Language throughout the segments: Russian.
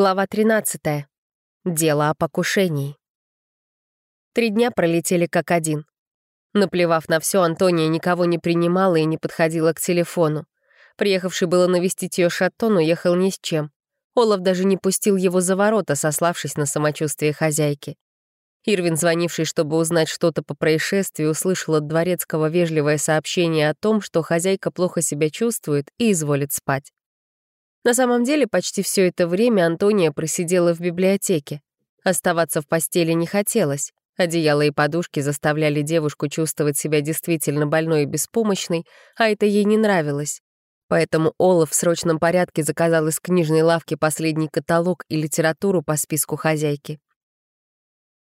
Глава 13. Дело о покушении. Три дня пролетели как один. Наплевав на все, Антония никого не принимала и не подходила к телефону. Приехавший было навестить ее Шаттон уехал ни с чем. Олаф даже не пустил его за ворота, сославшись на самочувствие хозяйки. Ирвин, звонивший, чтобы узнать что-то по происшествию, услышал от Дворецкого вежливое сообщение о том, что хозяйка плохо себя чувствует и изволит спать. На самом деле, почти все это время Антония просидела в библиотеке. Оставаться в постели не хотелось. Одеяло и подушки заставляли девушку чувствовать себя действительно больной и беспомощной, а это ей не нравилось. Поэтому Олаф в срочном порядке заказал из книжной лавки последний каталог и литературу по списку хозяйки.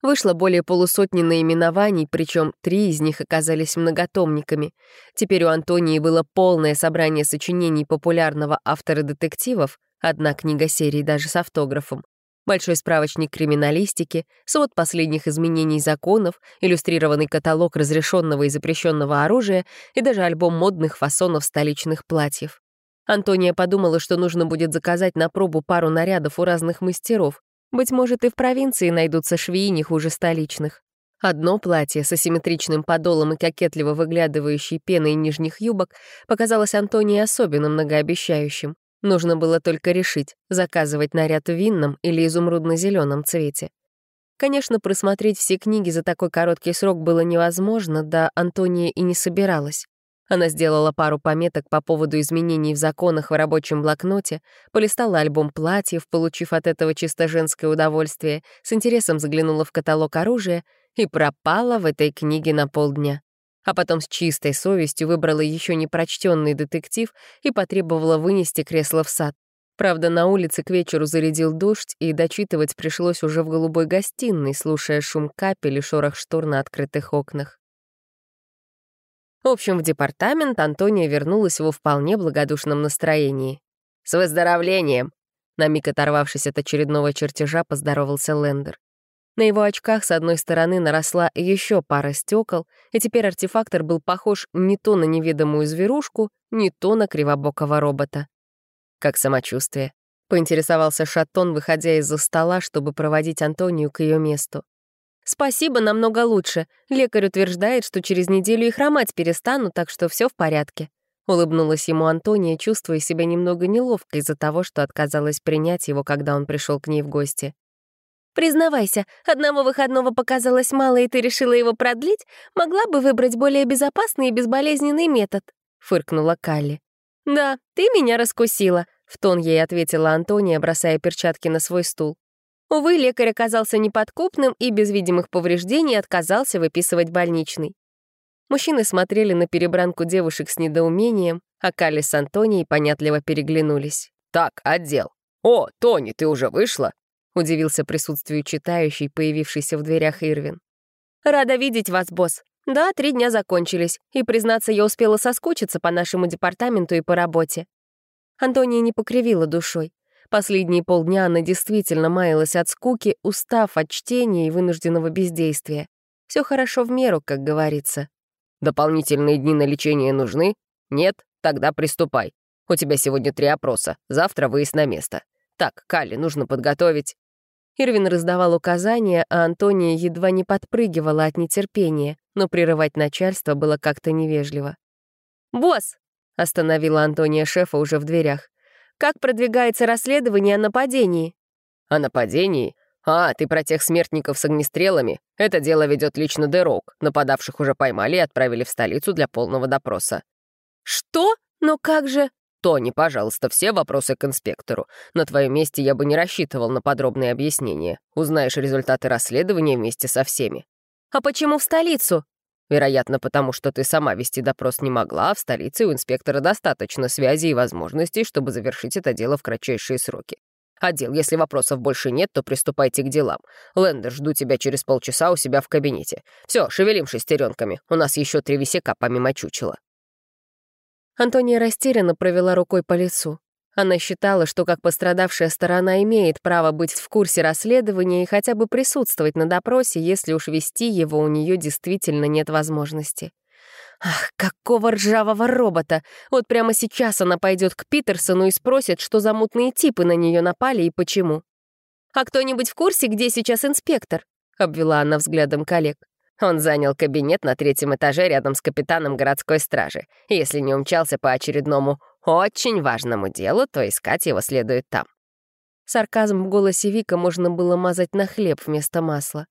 Вышло более полусотни наименований, причем три из них оказались многотомниками. Теперь у Антонии было полное собрание сочинений популярного автора детективов, одна книга серии даже с автографом, большой справочник криминалистики, свод последних изменений законов, иллюстрированный каталог разрешенного и запрещенного оружия и даже альбом модных фасонов столичных платьев. Антония подумала, что нужно будет заказать на пробу пару нарядов у разных мастеров, быть может, и в провинции найдутся швеи не хуже столичных. Одно платье с асимметричным подолом и кокетливо выглядывающей пеной нижних юбок показалось Антонии особенно многообещающим. Нужно было только решить, заказывать наряд в винном или изумрудно зеленом цвете. Конечно, просмотреть все книги за такой короткий срок было невозможно, да Антония и не собиралась. Она сделала пару пометок по поводу изменений в законах в рабочем блокноте, полистала альбом платьев, получив от этого чисто женское удовольствие, с интересом заглянула в каталог оружия и пропала в этой книге на полдня. А потом с чистой совестью выбрала еще не прочтенный детектив и потребовала вынести кресло в сад. Правда, на улице к вечеру зарядил дождь, и дочитывать пришлось уже в голубой гостиной, слушая шум капель и шорох штор на открытых окнах. В общем, в департамент Антония вернулась во вполне благодушном настроении. «С выздоровлением!» На миг оторвавшись от очередного чертежа, поздоровался Лендер. На его очках с одной стороны наросла еще пара стекол, и теперь артефактор был похож не то на неведомую зверушку, не то на кривобокого робота. «Как самочувствие?» — поинтересовался Шатон, выходя из-за стола, чтобы проводить Антонию к ее месту. «Спасибо, намного лучше. Лекарь утверждает, что через неделю и хромать перестану, так что все в порядке». Улыбнулась ему Антония, чувствуя себя немного неловко из-за того, что отказалась принять его, когда он пришел к ней в гости. «Признавайся, одного выходного показалось мало, и ты решила его продлить? Могла бы выбрать более безопасный и безболезненный метод», — фыркнула Калли. «Да, ты меня раскусила», — в тон ей ответила Антония, бросая перчатки на свой стул. Увы, лекарь оказался неподкупным и без видимых повреждений отказался выписывать больничный. Мужчины смотрели на перебранку девушек с недоумением, а Калли с Антонией понятливо переглянулись. «Так, отдел. О, Тони, ты уже вышла?» — удивился присутствию читающий, появившийся в дверях Ирвин. «Рада видеть вас, босс. Да, три дня закончились, и, признаться, я успела соскучиться по нашему департаменту и по работе». Антония не покривила душой. Последние полдня она действительно маялась от скуки, устав от чтения и вынужденного бездействия. Все хорошо в меру, как говорится. «Дополнительные дни на лечение нужны? Нет? Тогда приступай. У тебя сегодня три опроса, завтра выезд на место. Так, Калли, нужно подготовить». Ирвин раздавал указания, а Антония едва не подпрыгивала от нетерпения, но прерывать начальство было как-то невежливо. «Босс!» — остановила Антония шефа уже в дверях. Как продвигается расследование о нападении?» «О нападении? А, ты про тех смертников с огнестрелами? Это дело ведет лично Дерок. Нападавших уже поймали и отправили в столицу для полного допроса». «Что? Но как же...» «Тони, пожалуйста, все вопросы к инспектору. На твоем месте я бы не рассчитывал на подробные объяснения. Узнаешь результаты расследования вместе со всеми». «А почему в столицу?» Вероятно, потому что ты сама вести допрос не могла, а в столице у инспектора достаточно связей и возможностей, чтобы завершить это дело в кратчайшие сроки. Отдел, если вопросов больше нет, то приступайте к делам. Лендер, жду тебя через полчаса у себя в кабинете. Все, шевелим шестеренками. У нас еще три висяка помимо чучела. Антония растерянно провела рукой по лицу. Она считала, что как пострадавшая сторона имеет право быть в курсе расследования и хотя бы присутствовать на допросе, если уж вести его у нее действительно нет возможности. Ах, какого ржавого робота! Вот прямо сейчас она пойдет к Питерсону и спросит, что за мутные типы на нее напали и почему. «А кто-нибудь в курсе, где сейчас инспектор?» — обвела она взглядом коллег. Он занял кабинет на третьем этаже рядом с капитаном городской стражи. Если не умчался по очередному очень важному делу, то искать его следует там. Сарказм в голосе Вика можно было мазать на хлеб вместо масла.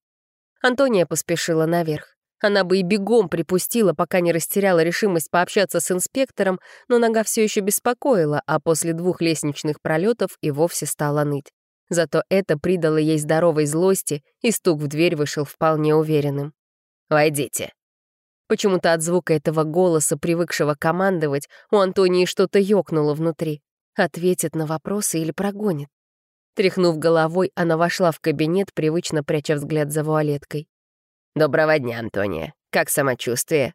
Антония поспешила наверх. Она бы и бегом припустила, пока не растеряла решимость пообщаться с инспектором, но нога все еще беспокоила, а после двух лестничных пролетов и вовсе стала ныть. Зато это придало ей здоровой злости, и стук в дверь вышел вполне уверенным. «Войдите». Почему-то от звука этого голоса, привыкшего командовать, у Антонии что-то ёкнуло внутри. Ответит на вопросы или прогонит. Тряхнув головой, она вошла в кабинет, привычно пряча взгляд за вуалеткой. «Доброго дня, Антония. Как самочувствие?»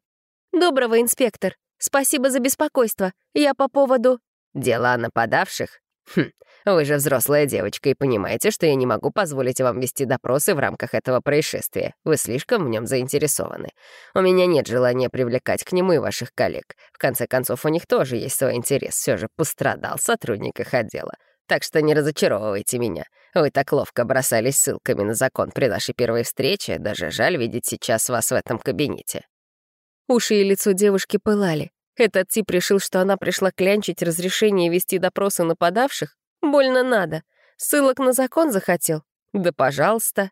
«Доброго, инспектор. Спасибо за беспокойство. Я по поводу...» «Дела нападавших? Хм, вы же взрослая девочка и понимаете, что я не могу позволить вам вести допросы в рамках этого происшествия. Вы слишком в нем заинтересованы. У меня нет желания привлекать к нему и ваших коллег. В конце концов, у них тоже есть свой интерес. Все же пострадал сотрудник их отдела. Так что не разочаровывайте меня. Вы так ловко бросались ссылками на закон при нашей первой встрече, даже жаль видеть сейчас вас в этом кабинете». Уши и лицо девушки пылали. Этот тип решил, что она пришла клянчить разрешение вести допросы нападавших? Больно надо. Ссылок на закон захотел? Да пожалуйста.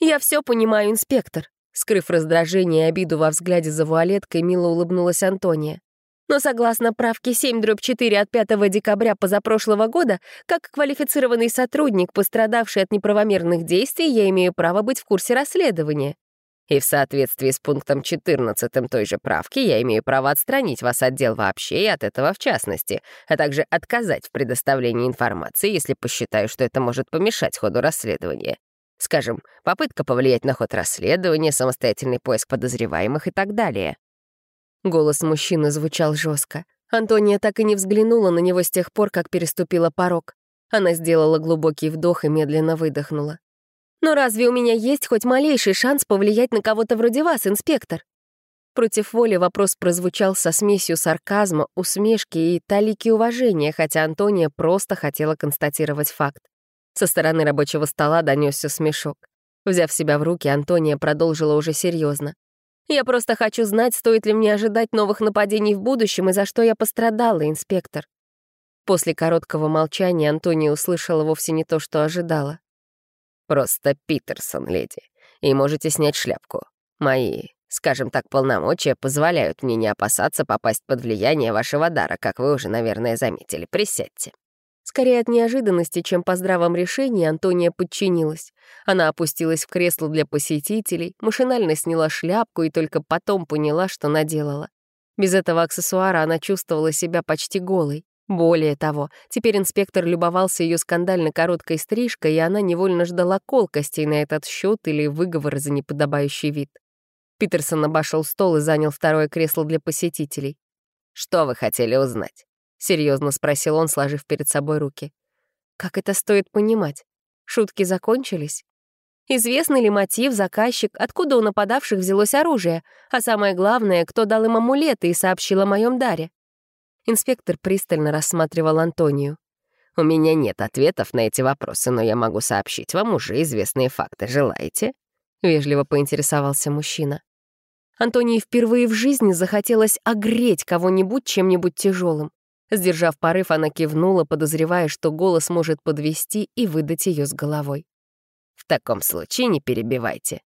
Я все понимаю, инспектор. Скрыв раздражение и обиду во взгляде за вуалеткой, мило улыбнулась Антония. Но согласно правке 7 дробь 4 от 5 декабря позапрошлого года, как квалифицированный сотрудник, пострадавший от неправомерных действий, я имею право быть в курсе расследования. И в соответствии с пунктом 14 той же правки я имею право отстранить вас от дел вообще и от этого в частности, а также отказать в предоставлении информации, если посчитаю, что это может помешать ходу расследования. Скажем, попытка повлиять на ход расследования, самостоятельный поиск подозреваемых и так далее. Голос мужчины звучал жестко. Антония так и не взглянула на него с тех пор, как переступила порог. Она сделала глубокий вдох и медленно выдохнула. «Но разве у меня есть хоть малейший шанс повлиять на кого-то вроде вас, инспектор?» Против воли вопрос прозвучал со смесью сарказма, усмешки и талики уважения, хотя Антония просто хотела констатировать факт. Со стороны рабочего стола донесся смешок. Взяв себя в руки, Антония продолжила уже серьезно. Я просто хочу знать, стоит ли мне ожидать новых нападений в будущем и за что я пострадала, инспектор». После короткого молчания Антония услышала вовсе не то, что ожидала. «Просто Питерсон, леди. И можете снять шляпку. Мои, скажем так, полномочия позволяют мне не опасаться попасть под влияние вашего дара, как вы уже, наверное, заметили. Присядьте». Скорее от неожиданности, чем по здравом решении, Антония подчинилась. Она опустилась в кресло для посетителей, машинально сняла шляпку и только потом поняла, что наделала. Без этого аксессуара она чувствовала себя почти голой. Более того, теперь инспектор любовался ее скандально короткой стрижкой, и она невольно ждала колкостей на этот счет или выговора за неподобающий вид. Питерсон обошел стол и занял второе кресло для посетителей. «Что вы хотели узнать?» — серьезно спросил он, сложив перед собой руки. «Как это стоит понимать? Шутки закончились? Известный ли мотив, заказчик, откуда у нападавших взялось оружие, а самое главное, кто дал им амулеты и сообщил о моем даре?» Инспектор пристально рассматривал Антонию. «У меня нет ответов на эти вопросы, но я могу сообщить вам уже известные факты. Желаете?» — вежливо поинтересовался мужчина. Антонии впервые в жизни захотелось огреть кого-нибудь чем-нибудь тяжелым. Сдержав порыв, она кивнула, подозревая, что голос может подвести и выдать ее с головой. «В таком случае не перебивайте».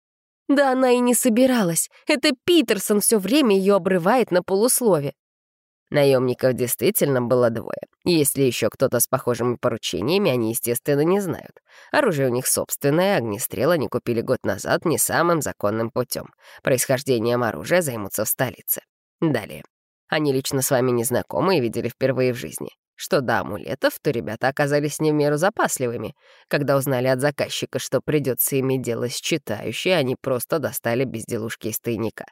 Да она и не собиралась. Это Питерсон все время ее обрывает на полуслове. Наемников действительно было двое. Если еще кто-то с похожими поручениями, они, естественно, не знают. Оружие у них собственное, огнестрел они купили год назад не самым законным путем. Происхождением оружия займутся в столице. Далее. Они лично с вами не знакомы и видели впервые в жизни. Что до амулетов, то ребята оказались не в меру запасливыми. Когда узнали от заказчика, что придется иметь дело с читающей, они просто достали безделушки из тайника.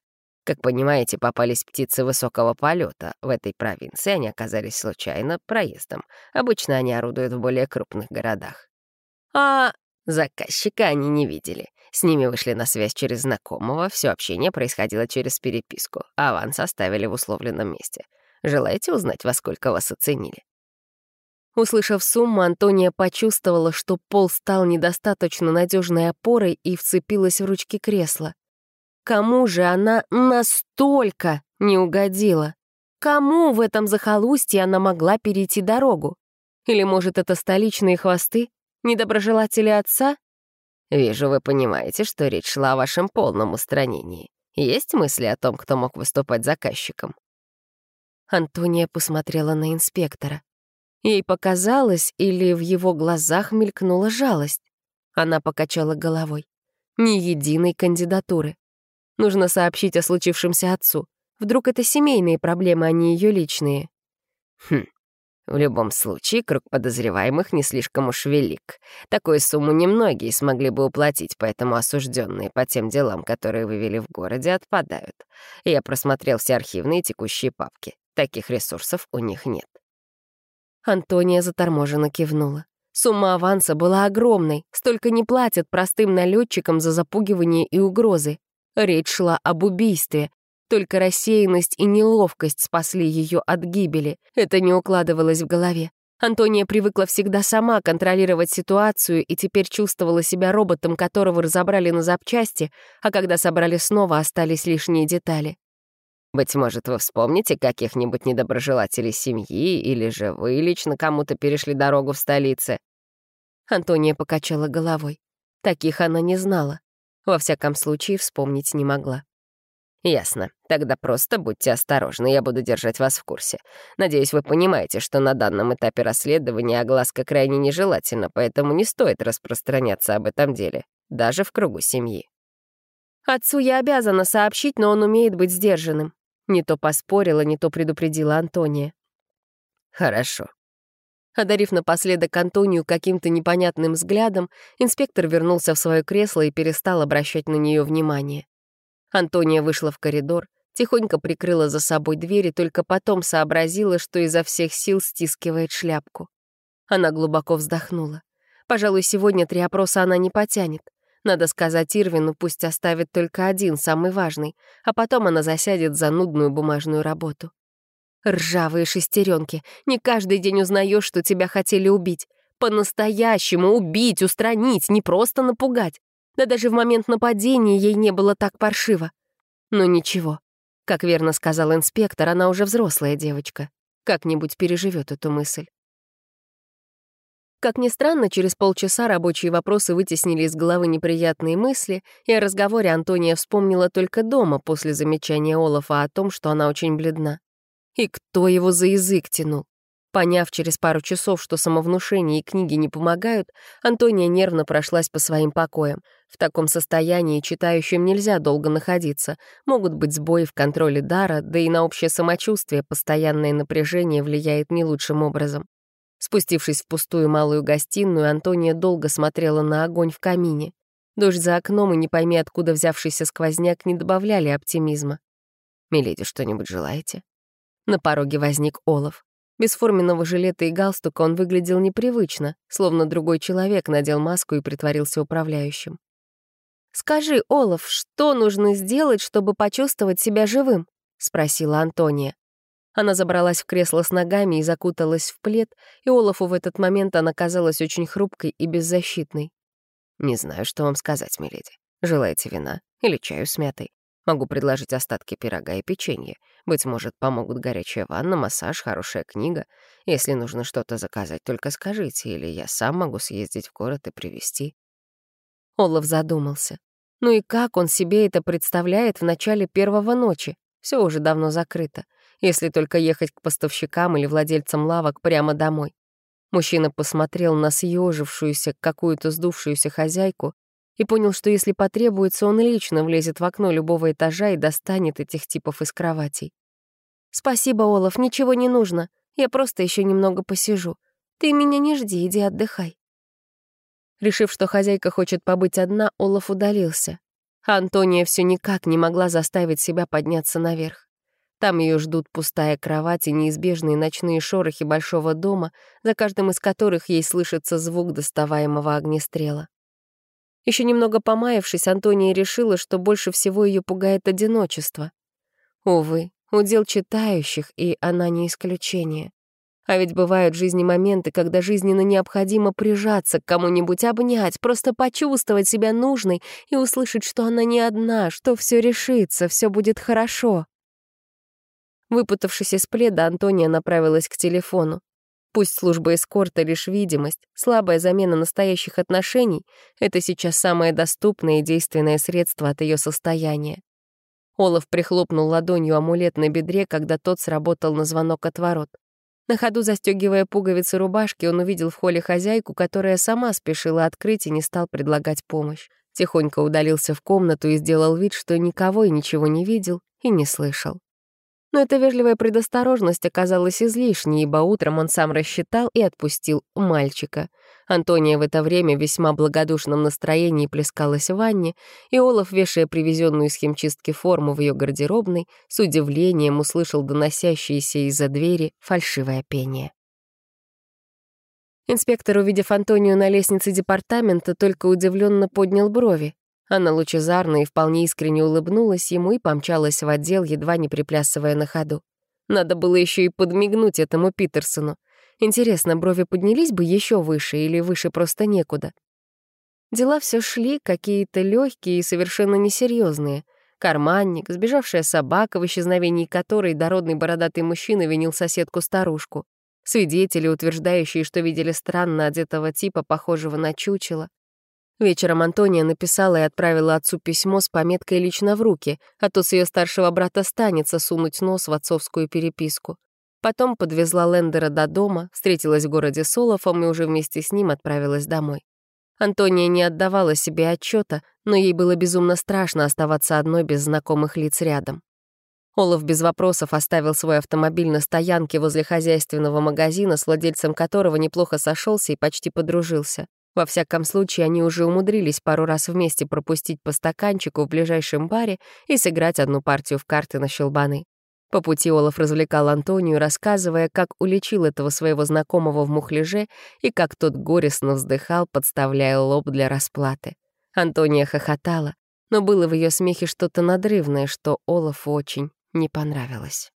Как понимаете, попались птицы высокого полета. В этой провинции они оказались случайно проездом. Обычно они орудуют в более крупных городах. А заказчика они не видели. С ними вышли на связь через знакомого, все общение происходило через переписку. Аванс оставили в условленном месте. Желаете узнать, во сколько вас оценили? Услышав сумму, Антония почувствовала, что пол стал недостаточно надежной опорой и вцепилась в ручки кресла. Кому же она настолько не угодила? Кому в этом захолустье она могла перейти дорогу? Или, может, это столичные хвосты? Недоброжелатели отца? Вижу, вы понимаете, что речь шла о вашем полном устранении. Есть мысли о том, кто мог выступать заказчиком? Антония посмотрела на инспектора. Ей показалось, или в его глазах мелькнула жалость. Она покачала головой. Ни единой кандидатуры. Нужно сообщить о случившемся отцу. Вдруг это семейные проблемы, а не ее личные. Хм. В любом случае, круг подозреваемых не слишком уж велик. Такую сумму немногие смогли бы уплатить, поэтому осужденные по тем делам, которые вывели в городе, отпадают. Я просмотрел все архивные текущие папки. Таких ресурсов у них нет. Антония заторможенно кивнула. Сумма аванса была огромной, столько не платят простым налетчикам за запугивание и угрозы. Речь шла об убийстве. Только рассеянность и неловкость спасли ее от гибели. Это не укладывалось в голове. Антония привыкла всегда сама контролировать ситуацию и теперь чувствовала себя роботом, которого разобрали на запчасти, а когда собрали снова, остались лишние детали. Быть может, вы вспомните каких-нибудь недоброжелателей семьи, или же вы лично кому-то перешли дорогу в столице?» Антония покачала головой. Таких она не знала. Во всяком случае, вспомнить не могла. «Ясно. Тогда просто будьте осторожны, я буду держать вас в курсе. Надеюсь, вы понимаете, что на данном этапе расследования огласка крайне нежелательна, поэтому не стоит распространяться об этом деле, даже в кругу семьи». «Отцу я обязана сообщить, но он умеет быть сдержанным. Не то поспорила, не то предупредила Антония. «Хорошо». Одарив напоследок Антонию каким-то непонятным взглядом, инспектор вернулся в свое кресло и перестал обращать на нее внимание. Антония вышла в коридор, тихонько прикрыла за собой дверь и только потом сообразила, что изо всех сил стискивает шляпку. Она глубоко вздохнула. Пожалуй, сегодня три опроса она не потянет. Надо сказать Ирвину, пусть оставит только один, самый важный, а потом она засядет за нудную бумажную работу. Ржавые шестеренки. Не каждый день узнаешь, что тебя хотели убить. По-настоящему убить, устранить, не просто напугать. Да даже в момент нападения ей не было так паршиво. Но ничего. Как верно сказал инспектор, она уже взрослая девочка. Как-нибудь переживет эту мысль. Как ни странно, через полчаса рабочие вопросы вытеснили из головы неприятные мысли, и о разговоре Антония вспомнила только дома после замечания Олафа о том, что она очень бледна. И кто его за язык тянул? Поняв через пару часов, что самовнушение и книги не помогают, Антония нервно прошлась по своим покоям. В таком состоянии читающим нельзя долго находиться. Могут быть сбои в контроле дара, да и на общее самочувствие постоянное напряжение влияет не лучшим образом. Спустившись в пустую малую гостиную, Антония долго смотрела на огонь в камине. Дождь за окном и не пойми откуда взявшийся сквозняк не добавляли оптимизма. «Миледи, что-нибудь желаете?» На пороге возник Олаф. Без форменного жилета и галстука он выглядел непривычно, словно другой человек надел маску и притворился управляющим. «Скажи, Олаф, что нужно сделать, чтобы почувствовать себя живым?» — спросила Антония. Она забралась в кресло с ногами и закуталась в плед, и Олафу в этот момент она казалась очень хрупкой и беззащитной. «Не знаю, что вам сказать, миледи. Желаете вина или чаю с мятой? Могу предложить остатки пирога и печенье. Быть может, помогут горячая ванна, массаж, хорошая книга. Если нужно что-то заказать, только скажите, или я сам могу съездить в город и привезти». Олаф задумался. Ну и как он себе это представляет в начале первого ночи? Все уже давно закрыто если только ехать к поставщикам или владельцам лавок прямо домой. Мужчина посмотрел на съежившуюся, какую-то сдувшуюся хозяйку и понял, что если потребуется, он лично влезет в окно любого этажа и достанет этих типов из кроватей. «Спасибо, Олаф, ничего не нужно. Я просто еще немного посижу. Ты меня не жди, иди отдыхай». Решив, что хозяйка хочет побыть одна, Олаф удалился. А Антония все никак не могла заставить себя подняться наверх. Там ее ждут пустая кровать и неизбежные ночные шорохи большого дома, за каждым из которых ей слышится звук доставаемого огнестрела. Еще немного помаявшись, Антония решила, что больше всего ее пугает одиночество. Увы, удел читающих, и она не исключение. А ведь бывают в жизни моменты, когда жизненно необходимо прижаться к кому-нибудь, обнять, просто почувствовать себя нужной и услышать, что она не одна, что все решится, все будет хорошо. Выпутавшись из пледа, Антония направилась к телефону. Пусть служба эскорта — лишь видимость, слабая замена настоящих отношений — это сейчас самое доступное и действенное средство от ее состояния. Олаф прихлопнул ладонью амулет на бедре, когда тот сработал на звонок от ворот. На ходу застегивая пуговицы рубашки, он увидел в холле хозяйку, которая сама спешила открыть и не стал предлагать помощь. Тихонько удалился в комнату и сделал вид, что никого и ничего не видел и не слышал. Но эта вежливая предосторожность оказалась излишней, ибо утром он сам рассчитал и отпустил мальчика. Антония в это время в весьма благодушном настроении плескалась в ванне, и Олаф, вешая привезенную из химчистки форму в ее гардеробной, с удивлением услышал доносящееся из-за двери фальшивое пение. Инспектор, увидев Антонию на лестнице департамента, только удивленно поднял брови. Она лучезарно и вполне искренне улыбнулась ему и помчалась в отдел, едва не приплясывая на ходу. Надо было еще и подмигнуть этому Питерсону. Интересно, брови поднялись бы еще выше или выше просто некуда? Дела все шли, какие-то легкие и совершенно несерьезные. Карманник, сбежавшая собака, в исчезновении которой дородный бородатый мужчина винил соседку-старушку. Свидетели, утверждающие, что видели странно одетого типа, похожего на чучело. Вечером Антония написала и отправила отцу письмо с пометкой «Лично в руки», а то с ее старшего брата станется сунуть нос в отцовскую переписку. Потом подвезла Лендера до дома, встретилась в городе с Олафом и уже вместе с ним отправилась домой. Антония не отдавала себе отчета, но ей было безумно страшно оставаться одной без знакомых лиц рядом. Олаф без вопросов оставил свой автомобиль на стоянке возле хозяйственного магазина, с владельцем которого неплохо сошелся и почти подружился. Во всяком случае, они уже умудрились пару раз вместе пропустить по стаканчику в ближайшем баре и сыграть одну партию в карты на щелбаны. По пути Олаф развлекал Антонию, рассказывая, как уличил этого своего знакомого в мухляже и как тот горестно вздыхал, подставляя лоб для расплаты. Антония хохотала, но было в ее смехе что-то надрывное, что Олафу очень не понравилось.